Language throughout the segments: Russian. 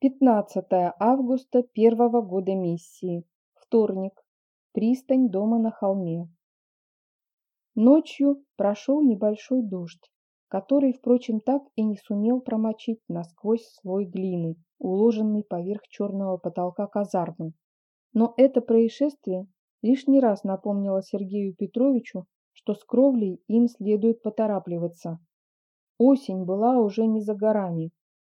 15 августа первого года миссии. Вторник. Пристань дома на холме. Ночью прошел небольшой дождь, который, впрочем, так и не сумел промочить насквозь слой глины, уложенный поверх черного потолка казармы. Но это происшествие лишний раз напомнило Сергею Петровичу, что с кровлей им следует поторапливаться. Осень была уже не за горами,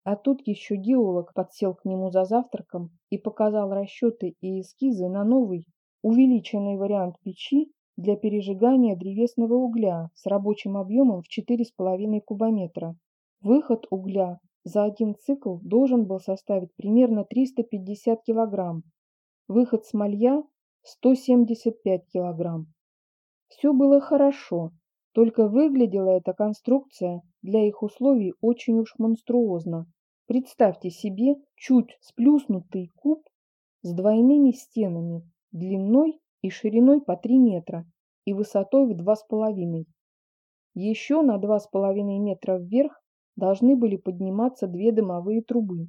а тут еще геолог подсел к нему за завтраком и показал расчеты и эскизы на новый, увеличенный вариант печи для пережигания древесного угля с рабочим объемом в 4,5 кубометра. Выход угля за один цикл должен был составить примерно 350 килограмм, выход смолья – 175 килограмм. Все было хорошо, только выглядела эта конструкция для их условий очень уж монструозно. Представьте себе чуть сплюснутый куб с двойными стенами, длиной и шириной по 3 метра и высотой в 2,5. Еще на 2,5 метра вверх должны были подниматься две дымовые трубы.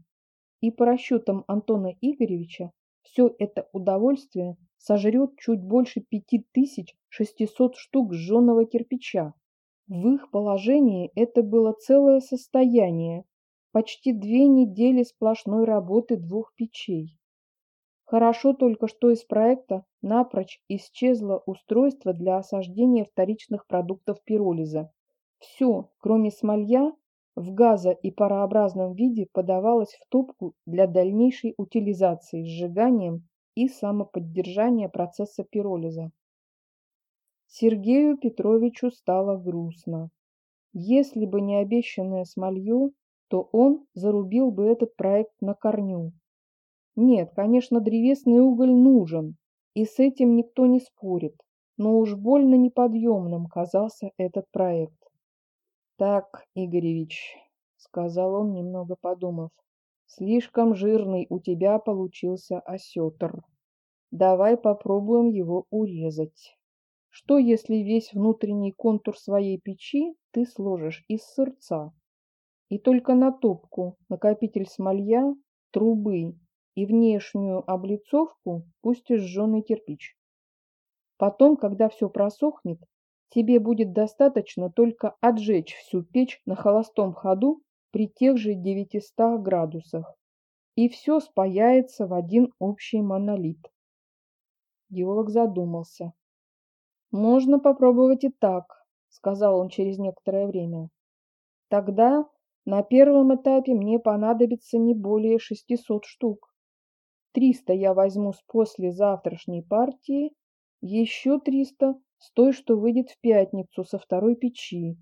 И по расчетам Антона Игоревича, все это удовольствие сожрет чуть больше 5600 штук сжженного кирпича. В их положении это было целое состояние, Почти две недели сплошной работы двух печей. Хорошо только, что из проекта напрочь исчезло устройство для осаждения вторичных продуктов пиролиза. Все, кроме смолья, в газо- и парообразном виде подавалось в топку для дальнейшей утилизации сжиганием и самоподдержания процесса пиролиза. Сергею Петровичу стало грустно. Если бы не обещанное смолье, то он зарубил бы этот проект на корню. Нет, конечно, древесный уголь нужен, и с этим никто не спорит, но уж больно неподъемным казался этот проект. «Так, Игоревич», — сказал он, немного подумав, — «слишком жирный у тебя получился осетр. Давай попробуем его урезать. Что, если весь внутренний контур своей печи ты сложишь из сырца?» И только на топку, накопитель смолья, трубы и внешнюю облицовку пустишь жженый кирпич. Потом, когда все просохнет, тебе будет достаточно только отжечь всю печь на холостом ходу при тех же 900 градусах, и все спаяется в один общий монолит. Геолог задумался. «Можно попробовать и так», — сказал он через некоторое время. «Тогда на первом этапе мне понадобится не более 600 штук. 300 я возьму с послезавтрашней партии, еще 300 с той, что выйдет в пятницу со второй печи.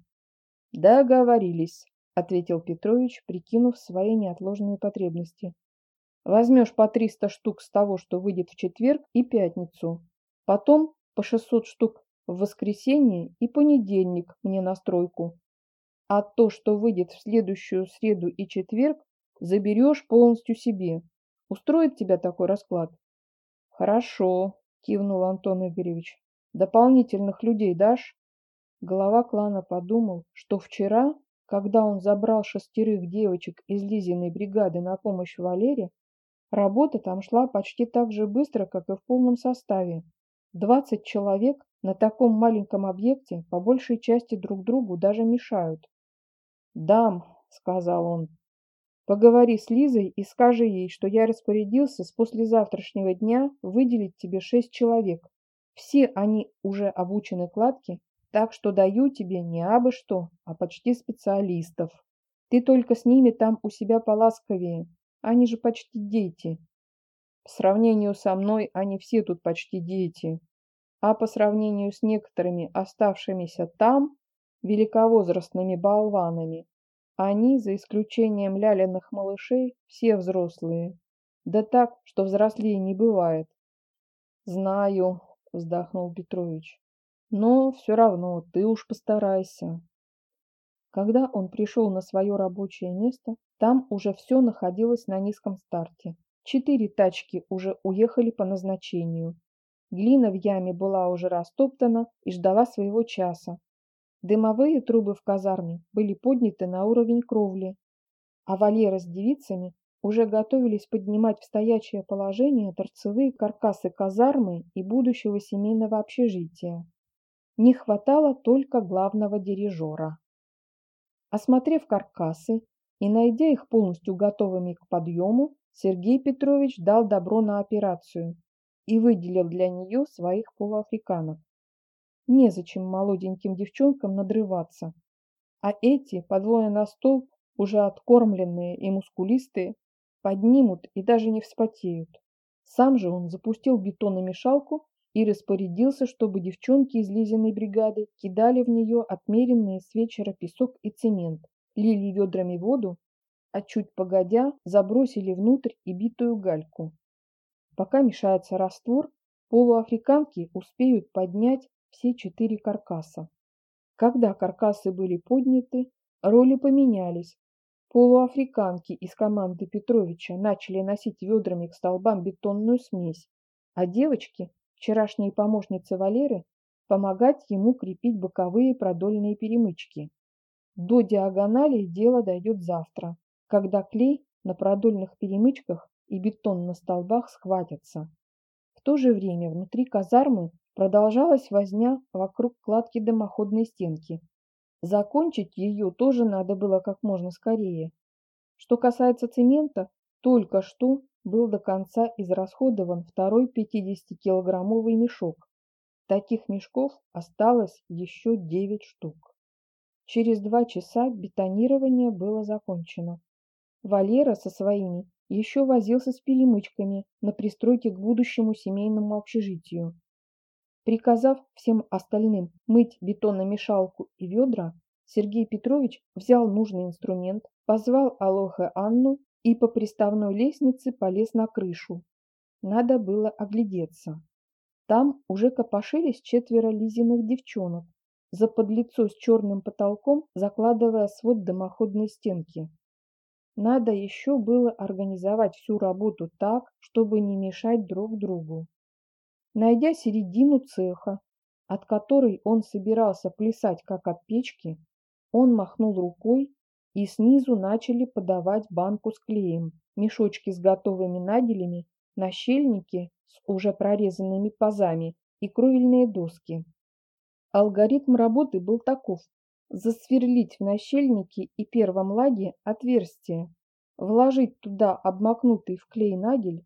Договорились, ответил Петрович, прикинув свои неотложные потребности. Возьмешь по 300 штук с того, что выйдет в четверг и пятницу. Потом по 600 штук в воскресенье и понедельник мне на стройку а то, что выйдет в следующую среду и четверг, заберешь полностью себе. Устроит тебя такой расклад? Хорошо, кивнул Антон Игоревич. Дополнительных людей дашь? Глава клана подумал, что вчера, когда он забрал шестерых девочек из Лизиной бригады на помощь Валере, работа там шла почти так же быстро, как и в полном составе. Двадцать человек на таком маленьком объекте по большей части друг другу даже мешают. «Дам», — сказал он. «Поговори с Лизой и скажи ей, что я распорядился с послезавтрашнего дня выделить тебе шесть человек. Все они уже обучены кладке, так что даю тебе не абы что, а почти специалистов. Ты только с ними там у себя поласковее, они же почти дети. По сравнению со мной они все тут почти дети, а по сравнению с некоторыми оставшимися там, великовозрастными болванами. Они, за исключением ляленых малышей, все взрослые. Да так, что взрослее не бывает. Знаю, вздохнул Петрович. Но все равно ты уж постарайся. Когда он пришел на свое рабочее место, там уже все находилось на низком старте. Четыре тачки уже уехали по назначению. Глина в яме была уже растоптана и ждала своего часа, Дымовые трубы в казарме были подняты на уровень кровли, а Валера с девицами уже готовились поднимать в стоячее положение торцевые каркасы казармы и будущего семейного общежития. Не хватало только главного дирижера. Осмотрев каркасы и найдя их полностью готовыми к подъему, Сергей Петрович дал добро на операцию и выделил для нее своих полуафриканок. Незачем молоденьким девчонкам надрываться, а эти, подвое на стол, уже откормленные и мускулистые, поднимут и даже не вспотеют. Сам же он запустил бетономешалку и распорядился, чтобы девчонки из Лизиной бригады кидали в нее отмеренные с вечера песок и цемент, лили ведрами воду, а чуть погодя забросили внутрь и битую гальку. Пока мешается раствор, полуафриканки успеют поднять все четыре каркаса. Когда каркасы были подняты, роли поменялись. Полуафриканки из команды Петровича начали носить ведрами к столбам бетонную смесь, а девочки, вчерашние помощницы Валеры, помогать ему крепить боковые продольные перемычки. До диагонали дело дойдет завтра, когда клей на продольных перемычках и бетон на столбах схватятся. В то же время внутри казармы продолжалась возня вокруг кладки дымоходной стенки. Закончить ее тоже надо было как можно скорее. Что касается цемента, только что был до конца израсходован второй 50-килограммовый мешок. Таких мешков осталось еще 9 штук. Через два часа бетонирование было закончено. Валера со своими еще возился с перемычками на пристройке к будущему семейному общежитию. Приказав всем остальным мыть бетономешалку и ведра, Сергей Петрович взял нужный инструмент, позвал Алохе Анну и по приставной лестнице полез на крышу. Надо было оглядеться. Там уже копошились четверо Лизиных девчонок, за подлицо с черным потолком закладывая свод дымоходной стенки. Надо еще было организовать всю работу так, чтобы не мешать друг другу. Найдя середину цеха, от которой он собирался плясать как от печки, он махнул рукой, и снизу начали подавать банку с клеем, мешочки с готовыми наделями, нащельники с уже прорезанными пазами и кровельные доски. Алгоритм работы был таков засверлить в нащельнике и первом лаге отверстие, вложить туда обмакнутый в клей надель,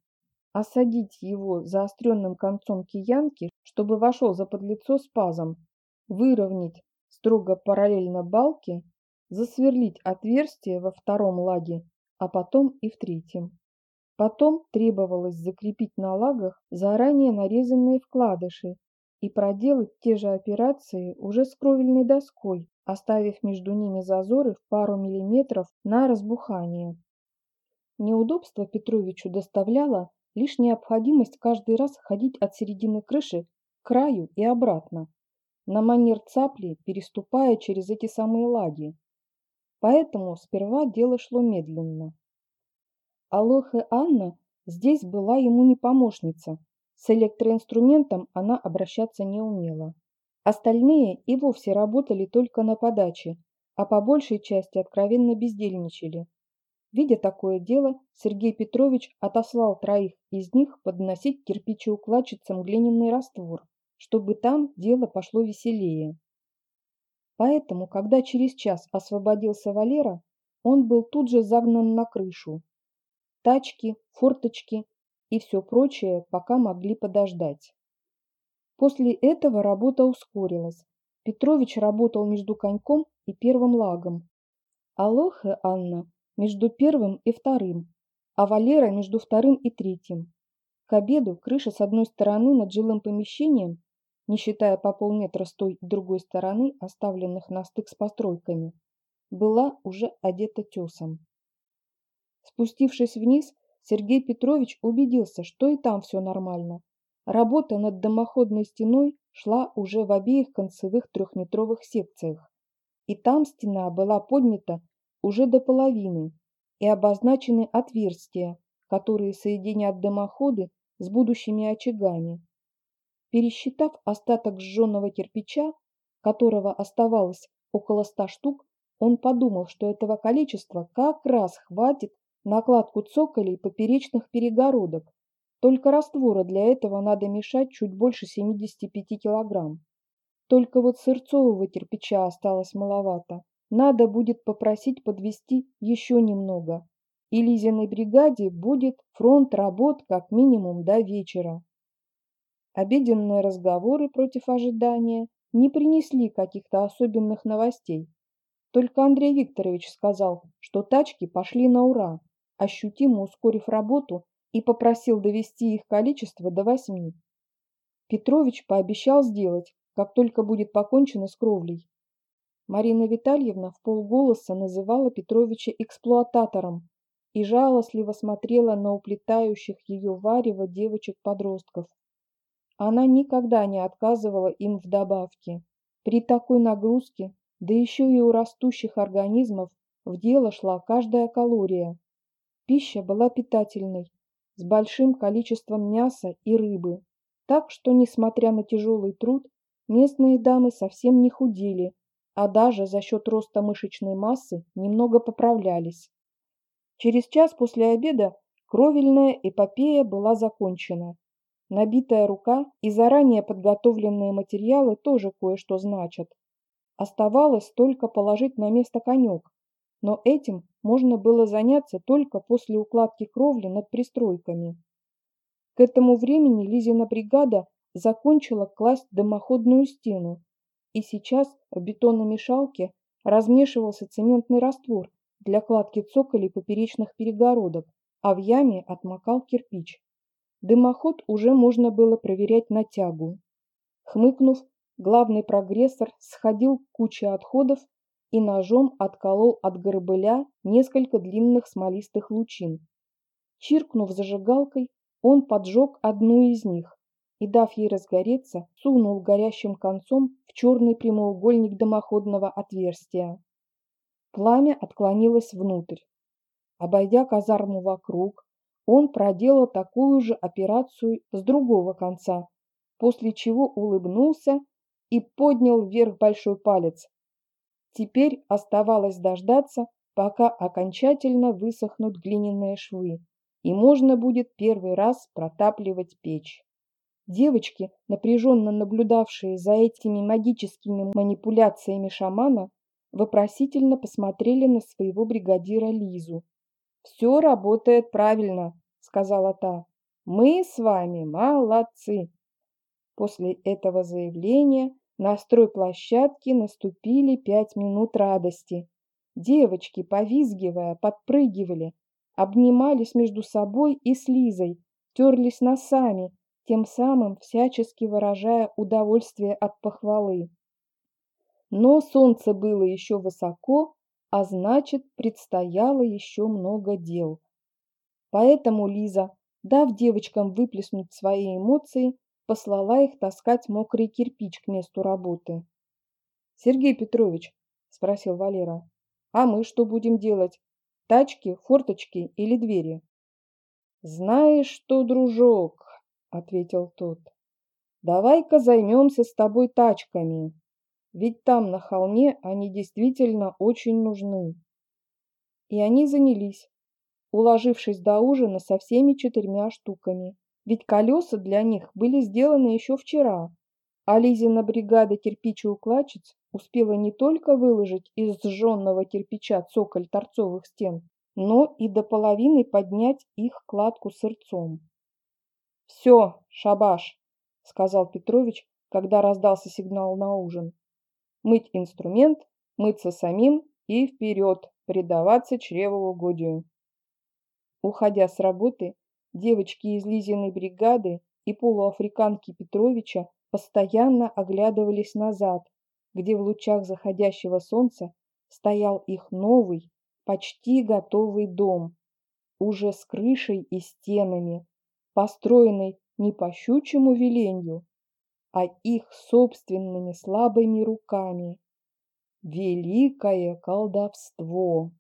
осадить его заостренным концом киянки, чтобы вошел за подлицо с пазом, выровнять строго параллельно балке, засверлить отверстие во втором лаге, а потом и в третьем. Потом требовалось закрепить на лагах заранее нарезанные вкладыши и проделать те же операции уже с кровельной доской, оставив между ними зазоры в пару миллиметров на разбухание. Неудобство Петровичу доставляла лишь необходимость каждый раз ходить от середины крыши к краю и обратно, на манер цапли, переступая через эти самые лаги. Поэтому сперва дело шло медленно. Алоха Анна здесь была ему не помощница, с электроинструментом она обращаться не умела. Остальные и вовсе работали только на подаче, а по большей части откровенно бездельничали. Видя такое дело, Сергей Петрович отослал троих из них подносить кирпичеукладчицам глиняный раствор, чтобы там дело пошло веселее. Поэтому, когда через час освободился Валера, он был тут же загнан на крышу. Тачки, форточки и все прочее пока могли подождать. После этого работа ускорилась. Петрович работал между коньком и первым лагом. Алоха Анна между первым и вторым, а Валера между вторым и третьим. К обеду крыша с одной стороны над жилым помещением, не считая по полметра с той другой стороны, оставленных на стык с постройками, была уже одета тесом. Спустившись вниз, Сергей Петрович убедился, что и там все нормально. Работа над дымоходной стеной шла уже в обеих концевых трехметровых секциях. И там стена была поднята уже до половины и обозначены отверстия, которые соединят дымоходы с будущими очагами. Пересчитав остаток сжженного кирпича, которого оставалось около ста штук, он подумал, что этого количества как раз хватит накладку цоколей поперечных перегородок. Только раствора для этого надо мешать чуть больше 75 килограмм. Только вот сырцового кирпича осталось маловато. Надо будет попросить подвести еще немного. И Лизиной бригаде будет фронт работ как минимум до вечера. Обеденные разговоры против ожидания не принесли каких-то особенных новостей. Только Андрей Викторович сказал, что тачки пошли на ура, ощутимо ускорив работу и попросил довести их количество до восьми. Петрович пообещал сделать, как только будет покончено с кровлей. Марина Витальевна в полголоса называла Петровича эксплуататором и жалостливо смотрела на уплетающих ее варево девочек-подростков. Она никогда не отказывала им в добавке. При такой нагрузке, да еще и у растущих организмов, в дело шла каждая калория. Пища была питательной, с большим количеством мяса и рыбы. Так что, несмотря на тяжелый труд, местные дамы совсем не худели, а даже за счет роста мышечной массы немного поправлялись. Через час после обеда кровельная эпопея была закончена. Набитая рука и заранее подготовленные материалы тоже кое-что значат. Оставалось только положить на место конек, но этим можно было заняться только после укладки кровли над пристройками. К этому времени Лизина бригада закончила класть дымоходную стену, и сейчас в бетономешалке размешивался цементный раствор для кладки цоколей поперечных перегородок, а в яме отмокал кирпич. Дымоход уже можно было проверять на тягу. Хмыкнув, главный прогрессор сходил куче отходов и ножом отколол от горбыля несколько длинных смолистых лучин. Чиркнув зажигалкой, он поджег одну из них и, дав ей разгореться, сунул горящим концом в черный прямоугольник дымоходного отверстия. Пламя отклонилось внутрь. Обойдя казарму вокруг, он проделал такую же операцию с другого конца, после чего улыбнулся и поднял вверх большой палец. Теперь оставалось дождаться, пока окончательно высохнут глиняные швы, и можно будет первый раз протапливать печь. Девочки, напряженно наблюдавшие за этими магическими манипуляциями шамана, вопросительно посмотрели на своего бригадира Лизу. «Все работает правильно», — сказала та. «Мы с вами молодцы». После этого заявления на стройплощадке наступили пять минут радости. Девочки, повизгивая, подпрыгивали, обнимались между собой и с Лизой, терлись носами, тем самым всячески выражая удовольствие от похвалы. Но солнце было еще высоко, а значит, предстояло еще много дел. Поэтому Лиза, дав девочкам выплеснуть свои эмоции, послала их таскать мокрый кирпич к месту работы. «Сергей Петрович», – спросил Валера, – «а мы что будем делать? Тачки, форточки или двери?» «Знаешь что, дружок», – ответил тот, – «давай-ка займемся с тобой тачками. Ведь там, на холме, они действительно очень нужны. И они занялись, уложившись до ужина со всеми четырьмя штуками. Ведь колеса для них были сделаны еще вчера, а Лизина бригада кирпичеукладчиц успела не только выложить из сжженного кирпича цоколь торцовых стен, но и до половины поднять их кладку сырцом. «Все, шабаш!» — сказал Петрович, когда раздался сигнал на ужин мыть инструмент, мыться самим и вперед, предаваться чревоугодию. Уходя с работы, девочки из Лизиной бригады и полуафриканки Петровича постоянно оглядывались назад, где в лучах заходящего солнца стоял их новый, почти готовый дом, уже с крышей и стенами, построенный не по щучьему веленью, а их собственными слабыми руками. Великое колдовство!